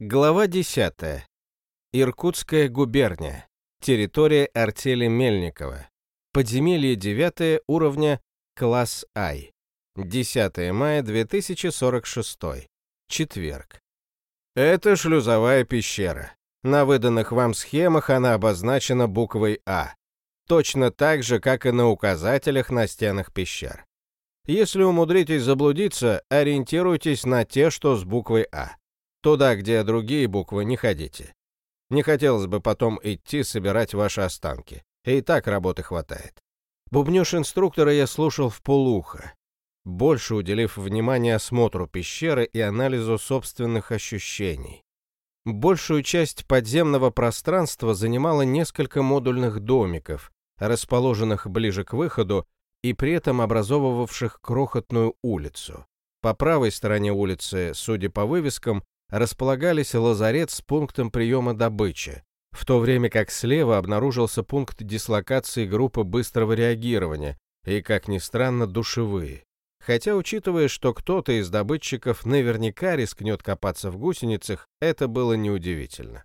Глава 10. Иркутская губерния. Территория артели Мельникова. Подземелье 9 уровня, класс I. 10 мая 2046. Четверг. Это шлюзовая пещера. На выданных вам схемах она обозначена буквой А. Точно так же, как и на указателях на стенах пещер. Если умудритесь заблудиться, ориентируйтесь на те, что с буквой А. Туда, где другие буквы, не ходите. Не хотелось бы потом идти собирать ваши останки. И так работы хватает. Бубнёж инструктора я слушал в полуха, больше уделив внимание осмотру пещеры и анализу собственных ощущений. Большую часть подземного пространства занимало несколько модульных домиков, расположенных ближе к выходу и при этом образовывавших крохотную улицу. По правой стороне улицы, судя по вывескам, располагались лазарет с пунктом приема добычи, в то время как слева обнаружился пункт дислокации группы быстрого реагирования и, как ни странно, душевые. Хотя, учитывая, что кто-то из добытчиков наверняка рискнет копаться в гусеницах, это было неудивительно.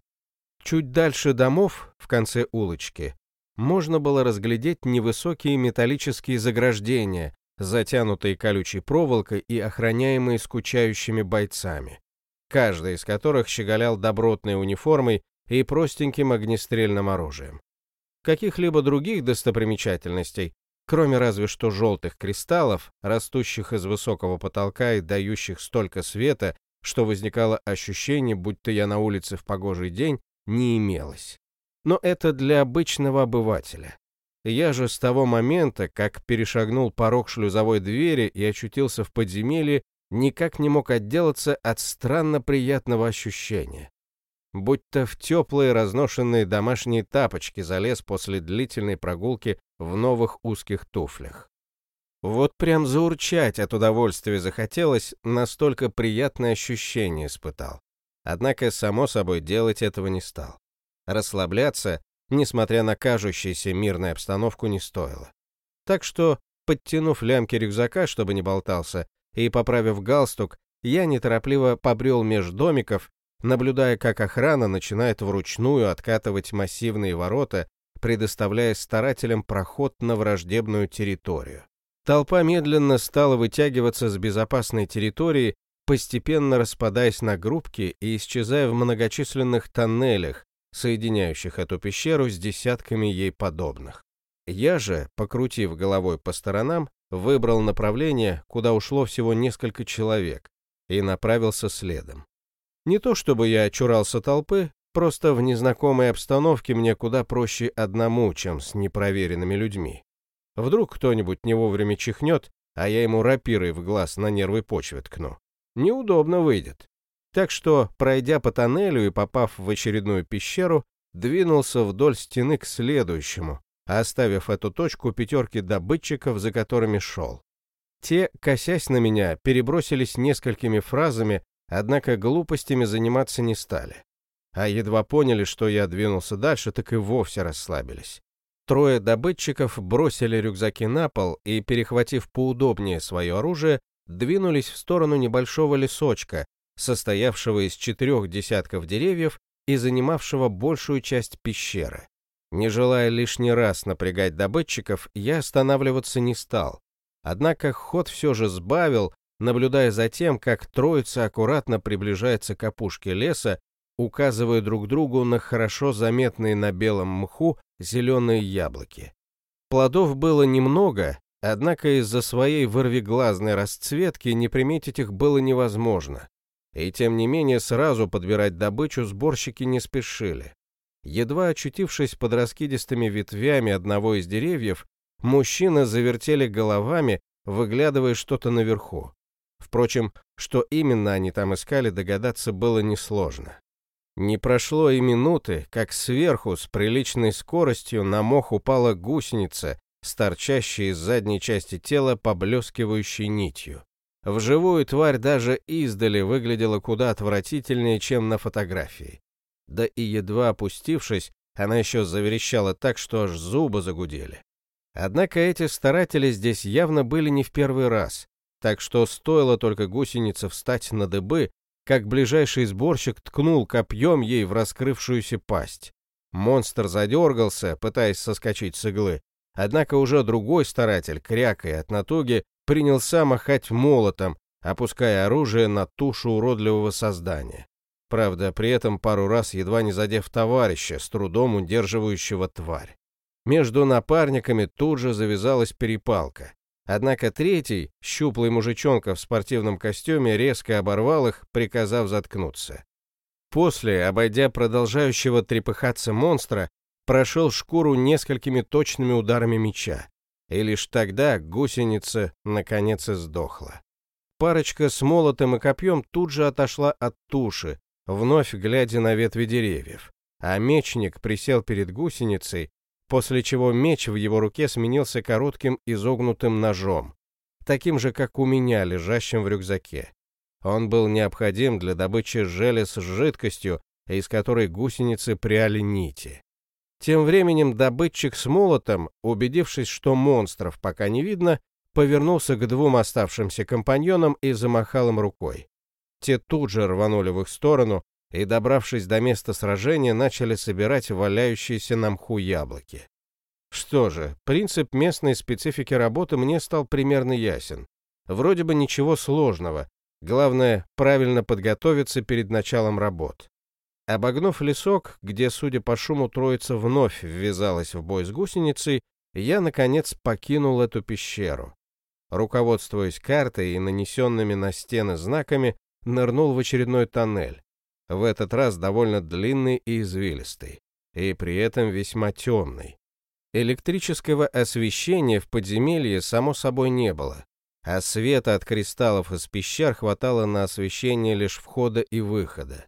Чуть дальше домов, в конце улочки, можно было разглядеть невысокие металлические заграждения, затянутые колючей проволокой и охраняемые скучающими бойцами каждый из которых щеголял добротной униформой и простеньким огнестрельным оружием. Каких-либо других достопримечательностей, кроме разве что желтых кристаллов, растущих из высокого потолка и дающих столько света, что возникало ощущение, будто я на улице в погожий день, не имелось. Но это для обычного обывателя. Я же с того момента, как перешагнул порог шлюзовой двери и очутился в подземелье, никак не мог отделаться от странно приятного ощущения. Будто в теплые разношенные домашние тапочки залез после длительной прогулки в новых узких туфлях. Вот прям заурчать от удовольствия захотелось, настолько приятное ощущение испытал. Однако, само собой, делать этого не стал. Расслабляться, несмотря на кажущуюся мирную обстановку, не стоило. Так что, подтянув лямки рюкзака, чтобы не болтался, и, поправив галстук, я неторопливо побрел меж домиков, наблюдая, как охрана начинает вручную откатывать массивные ворота, предоставляя старателям проход на враждебную территорию. Толпа медленно стала вытягиваться с безопасной территории, постепенно распадаясь на группки и исчезая в многочисленных тоннелях, соединяющих эту пещеру с десятками ей подобных. Я же, покрутив головой по сторонам, выбрал направление, куда ушло всего несколько человек, и направился следом. Не то чтобы я очурался толпы, просто в незнакомой обстановке мне куда проще одному, чем с непроверенными людьми. Вдруг кто-нибудь не вовремя чихнет, а я ему рапирой в глаз на нервы почвы ткну. Неудобно выйдет. Так что, пройдя по тоннелю и попав в очередную пещеру, двинулся вдоль стены к следующему, оставив эту точку пятерки добытчиков, за которыми шел. Те, косясь на меня, перебросились несколькими фразами, однако глупостями заниматься не стали. А едва поняли, что я двинулся дальше, так и вовсе расслабились. Трое добытчиков бросили рюкзаки на пол и, перехватив поудобнее свое оружие, двинулись в сторону небольшого лесочка, состоявшего из четырех десятков деревьев и занимавшего большую часть пещеры. Не желая лишний раз напрягать добытчиков, я останавливаться не стал. Однако ход все же сбавил, наблюдая за тем, как троица аккуратно приближается к опушке леса, указывая друг другу на хорошо заметные на белом мху зеленые яблоки. Плодов было немного, однако из-за своей вырвиглазной расцветки не приметить их было невозможно. И тем не менее сразу подбирать добычу сборщики не спешили. Едва очутившись под раскидистыми ветвями одного из деревьев, мужчины завертели головами, выглядывая что-то наверху. Впрочем, что именно они там искали, догадаться было несложно. Не прошло и минуты, как сверху с приличной скоростью на мох упала гусеница, с торчащей из задней части тела поблескивающей нитью. Вживую тварь даже издали выглядела куда отвратительнее, чем на фотографии да и едва опустившись, она еще заверещала так, что аж зубы загудели. Однако эти старатели здесь явно были не в первый раз, так что стоило только гусенице встать на дыбы, как ближайший сборщик ткнул копьем ей в раскрывшуюся пасть. Монстр задергался, пытаясь соскочить с иглы, однако уже другой старатель, крякая от натуги, принялся махать молотом, опуская оружие на тушу уродливого создания. Правда, при этом пару раз едва не задев товарища, с трудом удерживающего тварь. Между напарниками тут же завязалась перепалка. Однако третий, щуплый мужичонка в спортивном костюме, резко оборвал их, приказав заткнуться. После, обойдя продолжающего трепыхаться монстра, прошел шкуру несколькими точными ударами меча, и лишь тогда гусеница наконец сдохла. Парочка с молотом и копьем тут же отошла от туши, вновь глядя на ветви деревьев, а мечник присел перед гусеницей после чего меч в его руке сменился коротким изогнутым ножом, таким же, как у меня, лежащим в рюкзаке. Он был необходим для добычи желез с жидкостью, из которой гусеницы пряли нити. Тем временем добытчик с молотом, убедившись, что монстров пока не видно, повернулся к двум оставшимся компаньонам и замахал им рукой. Те тут же рванули в их сторону, и, добравшись до места сражения, начали собирать валяющиеся на мху яблоки. Что же, принцип местной специфики работы мне стал примерно ясен. Вроде бы ничего сложного, главное правильно подготовиться перед началом работ. Обогнув лесок, где, судя по шуму, троица вновь ввязалась в бой с гусеницей, я, наконец, покинул эту пещеру. Руководствуясь картой и нанесенными на стены знаками, нырнул в очередной тоннель в этот раз довольно длинный и извилистый, и при этом весьма темный. Электрического освещения в подземелье само собой не было, а света от кристаллов из пещер хватало на освещение лишь входа и выхода.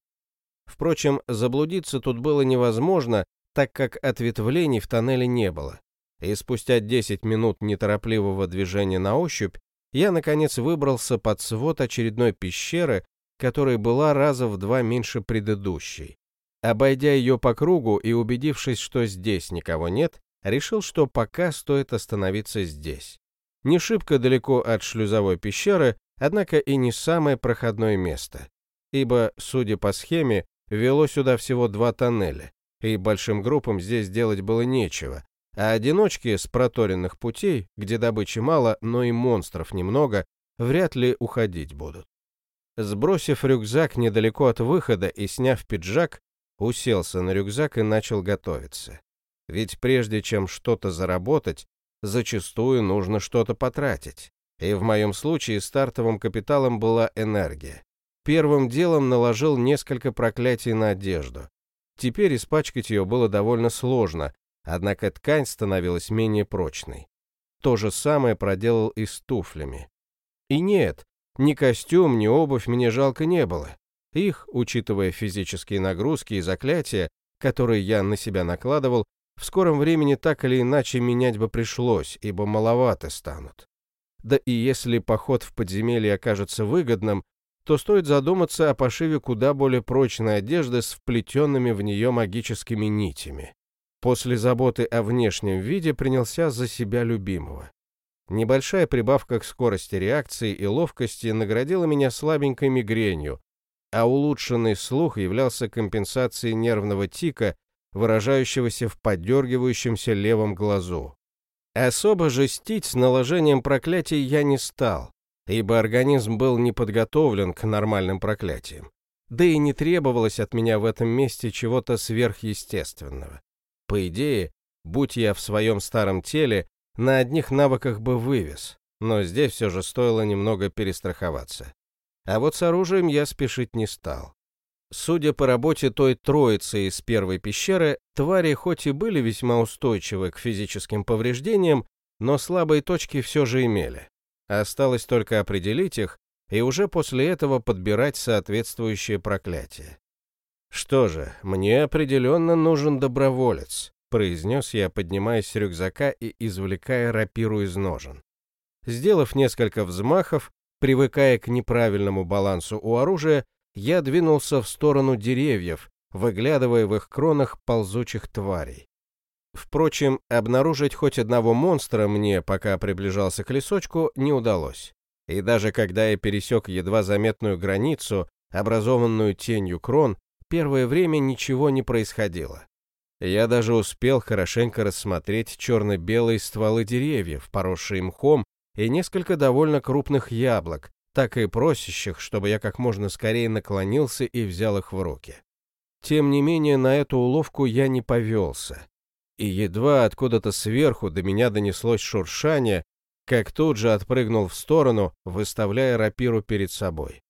Впрочем, заблудиться тут было невозможно, так как ответвлений в тоннеле не было. И спустя 10 минут неторопливого движения на ощупь я, наконец, выбрался под свод очередной пещеры, которая была раза в два меньше предыдущей. Обойдя ее по кругу и убедившись, что здесь никого нет, решил, что пока стоит остановиться здесь. Не шибко далеко от шлюзовой пещеры, однако и не самое проходное место, ибо, судя по схеме, вело сюда всего два тоннеля, и большим группам здесь делать было нечего, а одиночки с проторенных путей, где добычи мало, но и монстров немного, вряд ли уходить будут. Сбросив рюкзак недалеко от выхода и сняв пиджак, уселся на рюкзак и начал готовиться. Ведь прежде чем что-то заработать, зачастую нужно что-то потратить. И в моем случае стартовым капиталом была энергия. Первым делом наложил несколько проклятий на одежду. Теперь испачкать ее было довольно сложно, однако ткань становилась менее прочной. То же самое проделал и с туфлями. И нет, ни костюм, ни обувь мне жалко не было. Их, учитывая физические нагрузки и заклятия, которые я на себя накладывал, в скором времени так или иначе менять бы пришлось, ибо маловато станут. Да и если поход в подземелье окажется выгодным, то стоит задуматься о пошиве куда более прочной одежды с вплетенными в нее магическими нитями. После заботы о внешнем виде принялся за себя любимого. Небольшая прибавка к скорости реакции и ловкости наградила меня слабенькой мигренью, а улучшенный слух являлся компенсацией нервного тика, выражающегося в подергивающемся левом глазу. Особо жестить с наложением проклятий я не стал, ибо организм был не подготовлен к нормальным проклятиям. Да и не требовалось от меня в этом месте чего-то сверхъестественного. По идее, будь я в своем старом теле, на одних навыках бы вывез, но здесь все же стоило немного перестраховаться. А вот с оружием я спешить не стал. Судя по работе той троицы из первой пещеры, твари хоть и были весьма устойчивы к физическим повреждениям, но слабые точки все же имели. Осталось только определить их и уже после этого подбирать соответствующее проклятие. Что же, мне определенно нужен доброволец, произнес я, поднимаясь с рюкзака и извлекая рапиру из ножен. Сделав несколько взмахов, привыкая к неправильному балансу у оружия, я двинулся в сторону деревьев, выглядывая в их кронах ползучих тварей. Впрочем, обнаружить хоть одного монстра мне, пока приближался к лесочку, не удалось. И даже когда я пересек едва заметную границу, образованную тенью крон, первое время ничего не происходило. Я даже успел хорошенько рассмотреть черно-белые стволы деревьев, поросшие мхом, и несколько довольно крупных яблок, так и просящих, чтобы я как можно скорее наклонился и взял их в руки. Тем не менее, на эту уловку я не повелся. И едва откуда-то сверху до меня донеслось шуршание, как тут же отпрыгнул в сторону, выставляя рапиру перед собой.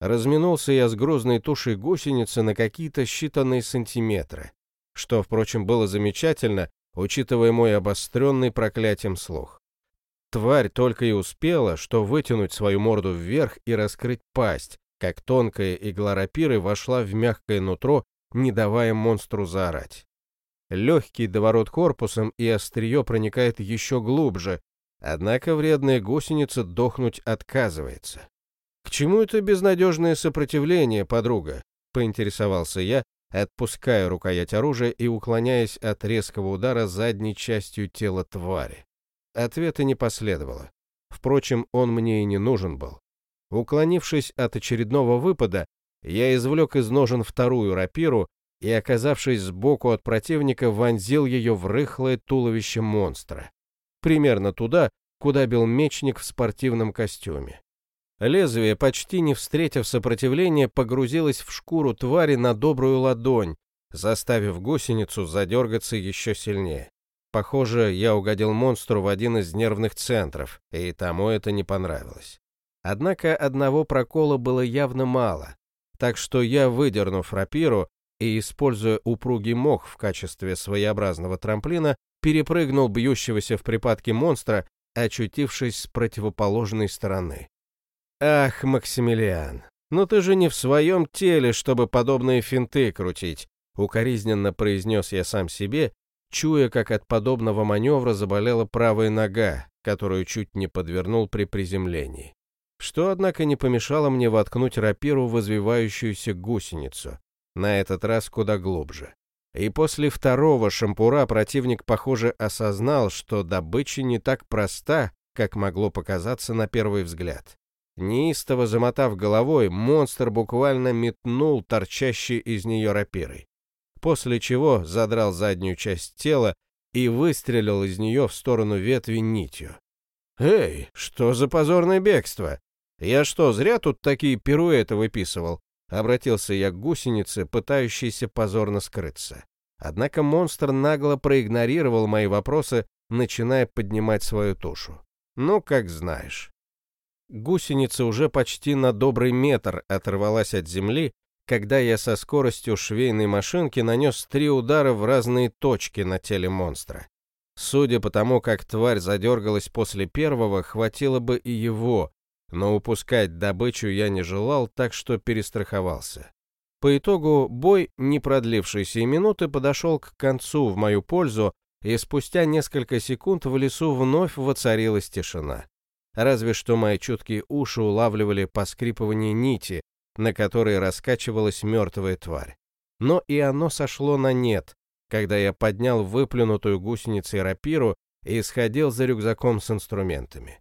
Разминулся я с грузной тушей гусеницы на какие-то считанные сантиметры, что, впрочем, было замечательно, учитывая мой обостренный проклятием слух. Тварь только и успела, что вытянуть свою морду вверх и раскрыть пасть, как тонкая игла рапиры вошла в мягкое нутро, не давая монстру заорать. Легкий доворот корпусом и острие проникает еще глубже, однако вредная гусеница дохнуть отказывается. «К чему это безнадежное сопротивление, подруга?» — поинтересовался я, отпуская рукоять оружия и уклоняясь от резкого удара задней частью тела твари. Ответа не последовало. Впрочем, он мне и не нужен был. Уклонившись от очередного выпада, я извлек из ножен вторую рапиру и, оказавшись сбоку от противника, вонзил ее в рыхлое туловище монстра. Примерно туда, куда бил мечник в спортивном костюме. Лезвие, почти не встретив сопротивления, погрузилось в шкуру твари на добрую ладонь, заставив гусеницу задергаться еще сильнее. Похоже, я угодил монстру в один из нервных центров, и тому это не понравилось. Однако одного прокола было явно мало, так что я, выдернув рапиру и, используя упругий мох в качестве своеобразного трамплина, перепрыгнул бьющегося в припадке монстра, очутившись с противоположной стороны. «Ах, Максимилиан, ну ты же не в своем теле, чтобы подобные финты крутить», укоризненно произнес я сам себе чуя, как от подобного маневра заболела правая нога, которую чуть не подвернул при приземлении. Что, однако, не помешало мне воткнуть рапиру в извивающуюся гусеницу, на этот раз куда глубже. И после второго шампура противник, похоже, осознал, что добыча не так проста, как могло показаться на первый взгляд. Неистово замотав головой, монстр буквально метнул торчащий из нее рапирой после чего задрал заднюю часть тела и выстрелил из нее в сторону ветви нитью. «Эй, что за позорное бегство? Я что, зря тут такие пируэты выписывал?» Обратился я к гусенице, пытающейся позорно скрыться. Однако монстр нагло проигнорировал мои вопросы, начиная поднимать свою тушу. «Ну, как знаешь». Гусеница уже почти на добрый метр оторвалась от земли когда я со скоростью швейной машинки нанес три удара в разные точки на теле монстра. Судя по тому, как тварь задергалась после первого, хватило бы и его, но упускать добычу я не желал, так что перестраховался. По итогу бой, не продлившийся и минуты, подошел к концу в мою пользу, и спустя несколько секунд в лесу вновь воцарилась тишина. Разве что мои чуткие уши улавливали поскрипывание нити, на которой раскачивалась мертвая тварь. Но и оно сошло на нет, когда я поднял выплюнутую гусеницей рапиру и сходил за рюкзаком с инструментами.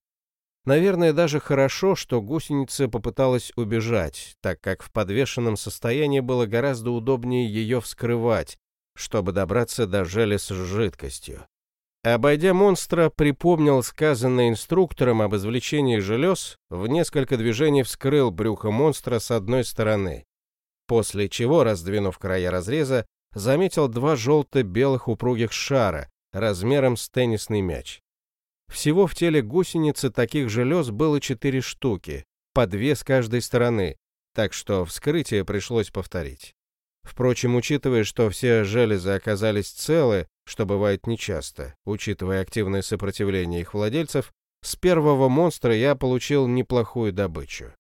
Наверное, даже хорошо, что гусеница попыталась убежать, так как в подвешенном состоянии было гораздо удобнее ее вскрывать, чтобы добраться до желез с жидкостью. Обойдя монстра, припомнил сказанное инструктором об извлечении желез, в несколько движений вскрыл брюхо монстра с одной стороны, после чего, раздвинув края разреза, заметил два желто-белых упругих шара размером с теннисный мяч. Всего в теле гусеницы таких желез было четыре штуки, по две с каждой стороны, так что вскрытие пришлось повторить. Впрочем, учитывая, что все железы оказались целы, что бывает нечасто, учитывая активное сопротивление их владельцев, с первого монстра я получил неплохую добычу.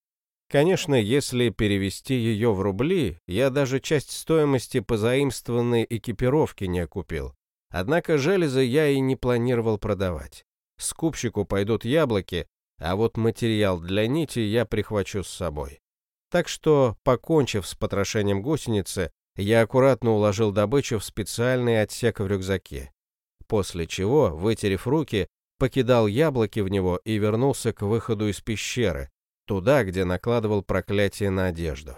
Конечно, если перевести ее в рубли, я даже часть стоимости позаимствованной экипировки не окупил. Однако железы я и не планировал продавать. Скупщику пойдут яблоки, а вот материал для нити я прихвачу с собой. Так что, покончив с потрошением гусеницы, я аккуратно уложил добычу в специальный отсек в рюкзаке, после чего, вытерев руки, покидал яблоки в него и вернулся к выходу из пещеры, туда, где накладывал проклятие на одежду.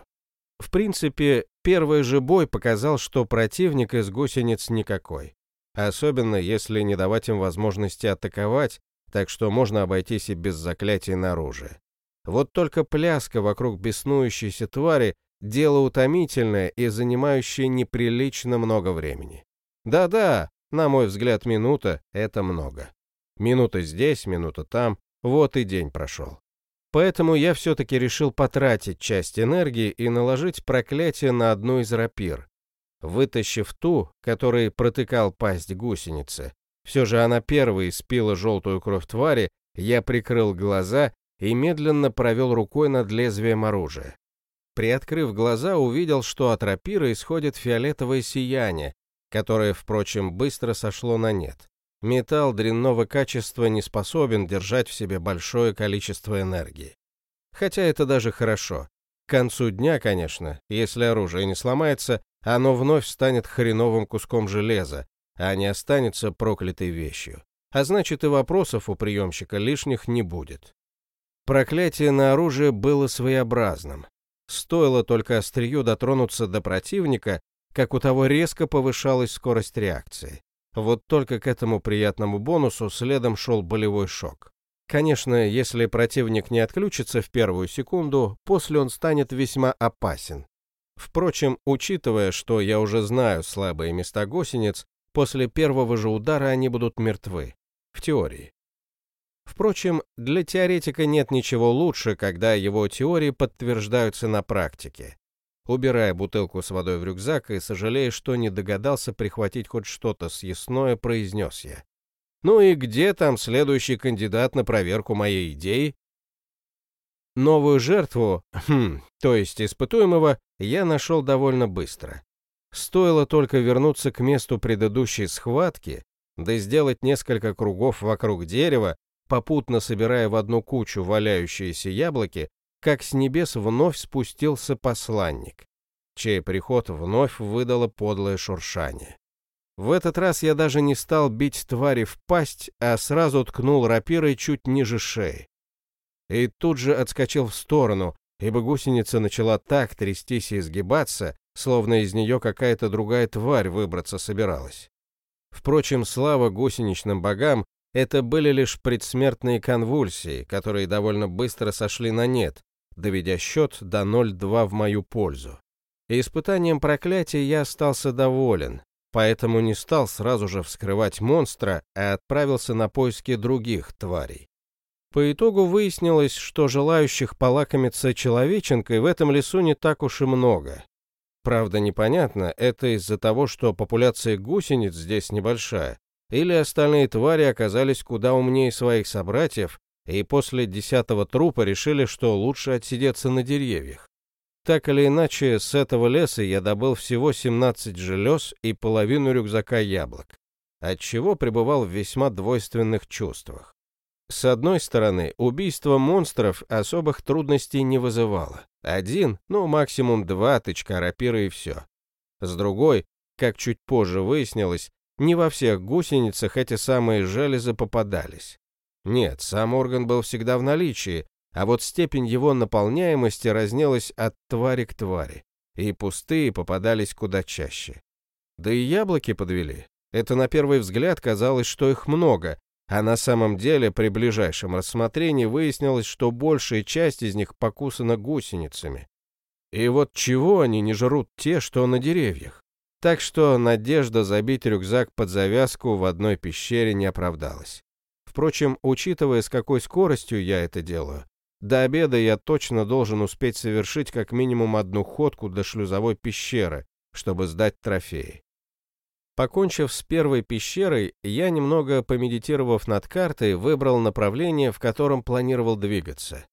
В принципе, первый же бой показал, что противник из гусениц никакой. Особенно, если не давать им возможности атаковать, так что можно обойтись и без заклятий на оружие. Вот только пляска вокруг беснующейся твари – дело утомительное и занимающее неприлично много времени. Да-да, на мой взгляд, минута – это много. Минута здесь, минута там, вот и день прошел. Поэтому я все-таки решил потратить часть энергии и наложить проклятие на одну из рапир. Вытащив ту, которой протыкал пасть гусеницы, все же она первой спила желтую кровь твари, я прикрыл глаза и медленно провел рукой над лезвием оружия. Приоткрыв глаза, увидел, что от рапиры исходит фиолетовое сияние, которое, впрочем, быстро сошло на нет. Металл дрянного качества не способен держать в себе большое количество энергии. Хотя это даже хорошо. К концу дня, конечно, если оружие не сломается, оно вновь станет хреновым куском железа, а не останется проклятой вещью. А значит и вопросов у приемщика лишних не будет. Проклятие на оружие было своеобразным. Стоило только острию дотронуться до противника, как у того резко повышалась скорость реакции. Вот только к этому приятному бонусу следом шел болевой шок. Конечно, если противник не отключится в первую секунду, после он станет весьма опасен. Впрочем, учитывая, что я уже знаю слабые места гусениц, после первого же удара они будут мертвы. В теории. Впрочем, для теоретика нет ничего лучше, когда его теории подтверждаются на практике убирая бутылку с водой в рюкзак и сожалея, что не догадался прихватить хоть что-то съестное, произнес я. «Ну и где там следующий кандидат на проверку моей идеи?» Новую жертву, хм, то есть испытуемого, я нашел довольно быстро. Стоило только вернуться к месту предыдущей схватки, да сделать несколько кругов вокруг дерева, попутно собирая в одну кучу валяющиеся яблоки, как с небес вновь спустился посланник, чей приход вновь выдало подлое шуршание. В этот раз я даже не стал бить твари в пасть, а сразу ткнул рапирой чуть ниже шеи. И тут же отскочил в сторону, ибо гусеница начала так трястись и изгибаться, словно из нее какая-то другая тварь выбраться собиралась. Впрочем, слава гусеничным богам, это были лишь предсмертные конвульсии, которые довольно быстро сошли на нет, доведя счет до 0-2 в мою пользу. И испытанием проклятия я остался доволен, поэтому не стал сразу же вскрывать монстра, а отправился на поиски других тварей. По итогу выяснилось, что желающих полакомиться человеченкой в этом лесу не так уж и много. Правда, непонятно, это из-за того, что популяция гусениц здесь небольшая, или остальные твари оказались куда умнее своих собратьев и после десятого трупа решили, что лучше отсидеться на деревьях. Так или иначе, с этого леса я добыл всего 17 желез и половину рюкзака яблок, отчего пребывал в весьма двойственных чувствах. С одной стороны, убийство монстров особых трудностей не вызывало. Один, ну максимум два тычка рапиры и все. С другой, как чуть позже выяснилось, не во всех гусеницах эти самые железы попадались. Нет, сам орган был всегда в наличии, а вот степень его наполняемости разнилась от твари к твари, и пустые попадались куда чаще. Да и яблоки подвели. Это на первый взгляд казалось, что их много, а на самом деле при ближайшем рассмотрении выяснилось, что большая часть из них покусана гусеницами. И вот чего они не жрут те, что на деревьях? Так что надежда забить рюкзак под завязку в одной пещере не оправдалась. Впрочем, учитывая, с какой скоростью я это делаю, до обеда я точно должен успеть совершить как минимум одну ходку до шлюзовой пещеры, чтобы сдать трофеи. Покончив с первой пещерой, я, немного помедитировав над картой, выбрал направление, в котором планировал двигаться.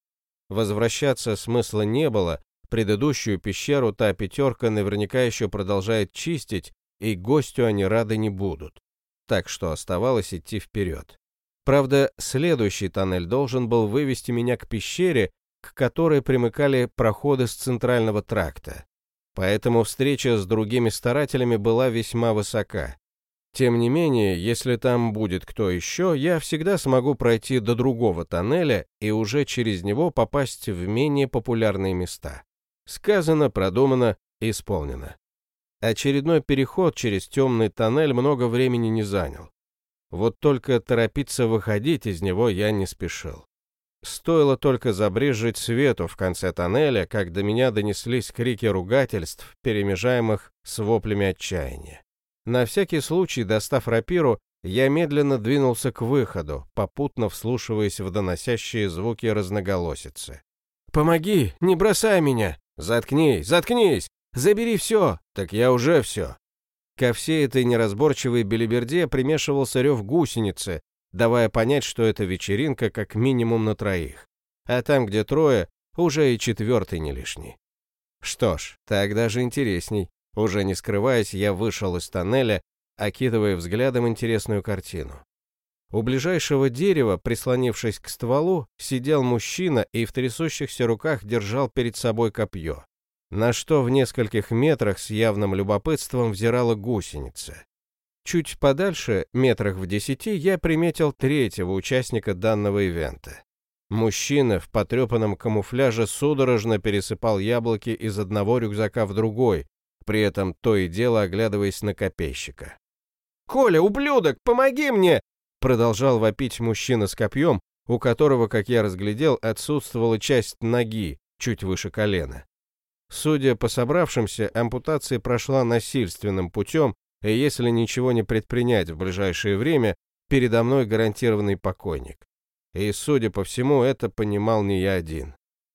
Возвращаться смысла не было, предыдущую пещеру та пятерка наверняка еще продолжает чистить, и гостю они рады не будут. Так что оставалось идти вперед. Правда, следующий тоннель должен был вывести меня к пещере, к которой примыкали проходы с центрального тракта. Поэтому встреча с другими старателями была весьма высока. Тем не менее, если там будет кто еще, я всегда смогу пройти до другого тоннеля и уже через него попасть в менее популярные места. Сказано, продумано, исполнено. Очередной переход через темный тоннель много времени не занял. Вот только торопиться выходить из него я не спешил. Стоило только забрежить свету в конце тоннеля, как до меня донеслись крики ругательств, перемежаемых с воплями отчаяния. На всякий случай, достав рапиру, я медленно двинулся к выходу, попутно вслушиваясь в доносящие звуки разноголосицы. «Помоги! Не бросай меня! Заткнись! Заткнись! Забери все! Так я уже все!» Ко всей этой неразборчивой белиберде примешивался рев гусеницы, давая понять, что это вечеринка как минимум на троих. А там, где трое, уже и четвертый не лишний. Что ж, так даже интересней. Уже не скрываясь, я вышел из тоннеля, окидывая взглядом интересную картину. У ближайшего дерева, прислонившись к стволу, сидел мужчина и в трясущихся руках держал перед собой копье, на что в нескольких метрах с явным любопытством взирала гусеница. Чуть подальше, метрах в десяти, я приметил третьего участника данного ивента. Мужчина в потрепанном камуфляже судорожно пересыпал яблоки из одного рюкзака в другой, при этом то и дело оглядываясь на копейщика. «Коля, ублюдок, помоги мне!» Продолжал вопить мужчина с копьем, у которого, как я разглядел, отсутствовала часть ноги, чуть выше колена. Судя по собравшимся, ампутация прошла насильственным путем, и если ничего не предпринять в ближайшее время, передо мной гарантированный покойник. И, судя по всему, это понимал не я один.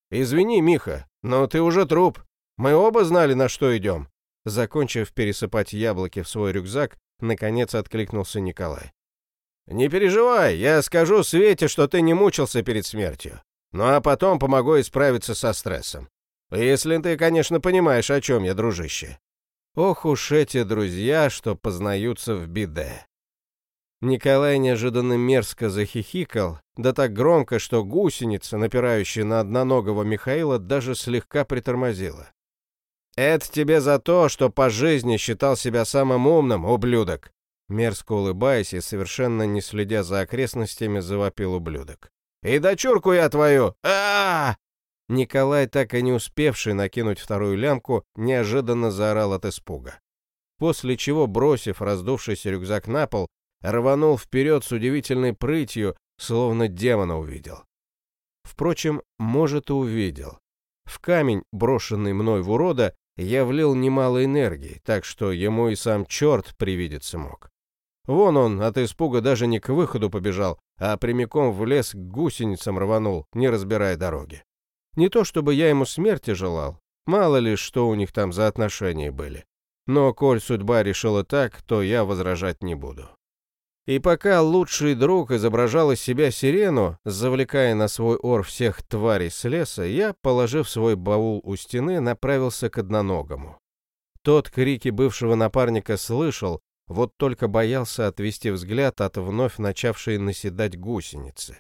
«Извини, Миха, но ты уже труп. Мы оба знали, на что идем». Закончив пересыпать яблоки в свой рюкзак, наконец откликнулся Николай. «Не переживай, я скажу Свете, что ты не мучился перед смертью. Ну а потом помогу исправиться со стрессом. Если ты, конечно, понимаешь, о чем я, дружище». Ох уж эти друзья, что познаются в беде. Николай неожиданно мерзко захихикал, да так громко, что гусеница, напирающая на одноногого Михаила, даже слегка притормозила. «Это тебе за то, что по жизни считал себя самым умным, ублюдок!» Мерзко улыбаясь и совершенно не следя за окрестностями, завопил ублюдок. «И дочурку я твою! а, -а, -а Николай, так и не успевший накинуть вторую лямку, неожиданно заорал от испуга. После чего, бросив раздувшийся рюкзак на пол, рванул вперед с удивительной прытью, словно демона увидел. Впрочем, может и увидел. В камень, брошенный мной в урода, я влил немало энергии, так что ему и сам черт привидеться мог. Вон он от испуга даже не к выходу побежал, а прямиком в лес к гусеницам рванул, не разбирая дороги. Не то чтобы я ему смерти желал, мало ли, что у них там за отношения были. Но коль судьба решила так, то я возражать не буду. И пока лучший друг изображал из себя сирену, завлекая на свой ор всех тварей с леса, я, положив свой баул у стены, направился к одноногому. Тот крики бывшего напарника слышал, вот только боялся отвести взгляд от вновь начавшей наседать гусеницы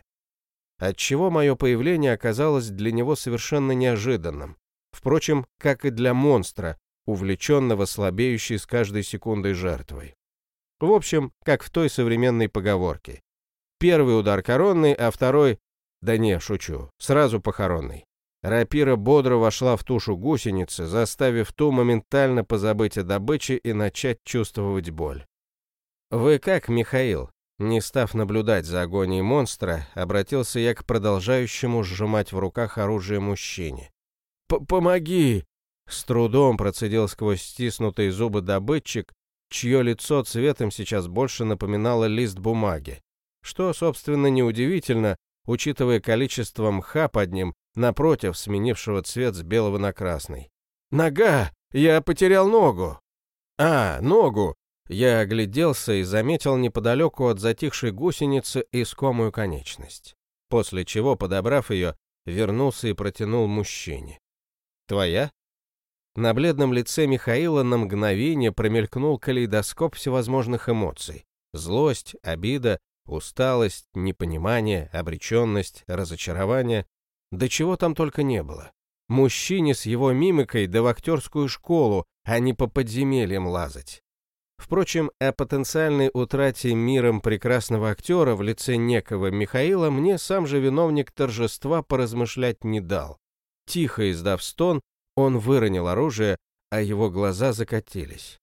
отчего мое появление оказалось для него совершенно неожиданным. Впрочем, как и для монстра, увлеченного слабеющей с каждой секундой жертвой. В общем, как в той современной поговорке. Первый удар коронный, а второй... Да не, шучу, сразу похоронный. Рапира бодро вошла в тушу гусеницы, заставив ту моментально позабыть о добыче и начать чувствовать боль. «Вы как, Михаил?» Не став наблюдать за агонией монстра, обратился я к продолжающему сжимать в руках оружие мужчине. «Помоги!» С трудом процедил сквозь стиснутые зубы добытчик, чье лицо цветом сейчас больше напоминало лист бумаги. Что, собственно, неудивительно, учитывая количество мха под ним, напротив, сменившего цвет с белого на красный. «Нога! Я потерял ногу!» «А, ногу! Я огляделся и заметил неподалеку от затихшей гусеницы искомую конечность. После чего, подобрав ее, вернулся и протянул мужчине. «Твоя?» На бледном лице Михаила на мгновение промелькнул калейдоскоп всевозможных эмоций. Злость, обида, усталость, непонимание, обреченность, разочарование. Да чего там только не было. Мужчине с его мимикой да в актерскую школу, а не по подземельям лазать. Впрочем, о потенциальной утрате миром прекрасного актера в лице некого Михаила мне сам же виновник торжества поразмышлять не дал. Тихо издав стон, Он выронил оружие, а его глаза закатились.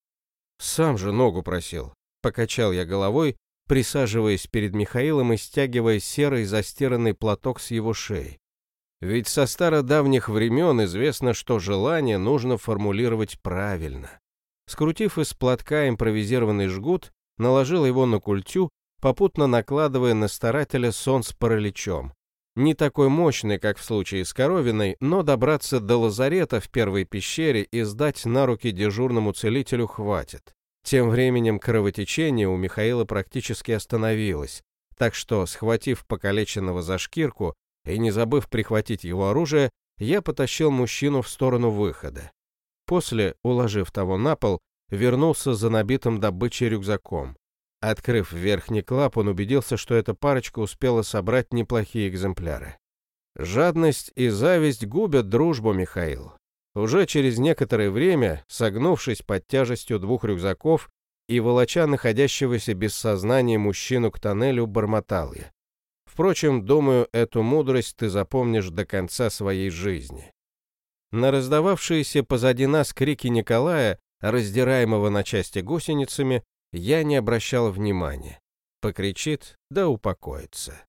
«Сам же ногу просил», — покачал я головой, присаживаясь перед Михаилом и стягивая серый застиранный платок с его шеи. Ведь со стародавних времен известно, что желание нужно формулировать правильно. Скрутив из платка импровизированный жгут, наложил его на культю, попутно накладывая на старателя сон с параличом. Не такой мощный, как в случае с Коровиной, но добраться до лазарета в первой пещере и сдать на руки дежурному целителю хватит. Тем временем кровотечение у Михаила практически остановилось, так что, схватив покалеченного за шкирку и не забыв прихватить его оружие, я потащил мужчину в сторону выхода. После, уложив того на пол, вернулся за набитым добычей рюкзаком. Открыв верхний клап, он убедился, что эта парочка успела собрать неплохие экземпляры. Жадность и зависть губят дружбу, Михаил. Уже через некоторое время, согнувшись под тяжестью двух рюкзаков и волоча находящегося без сознания мужчину к тоннелю, бормотал я. Впрочем, думаю, эту мудрость ты запомнишь до конца своей жизни. На раздававшиеся позади нас крики Николая, раздираемого на части гусеницами, я не обращал внимания. Покричит, да упокоится.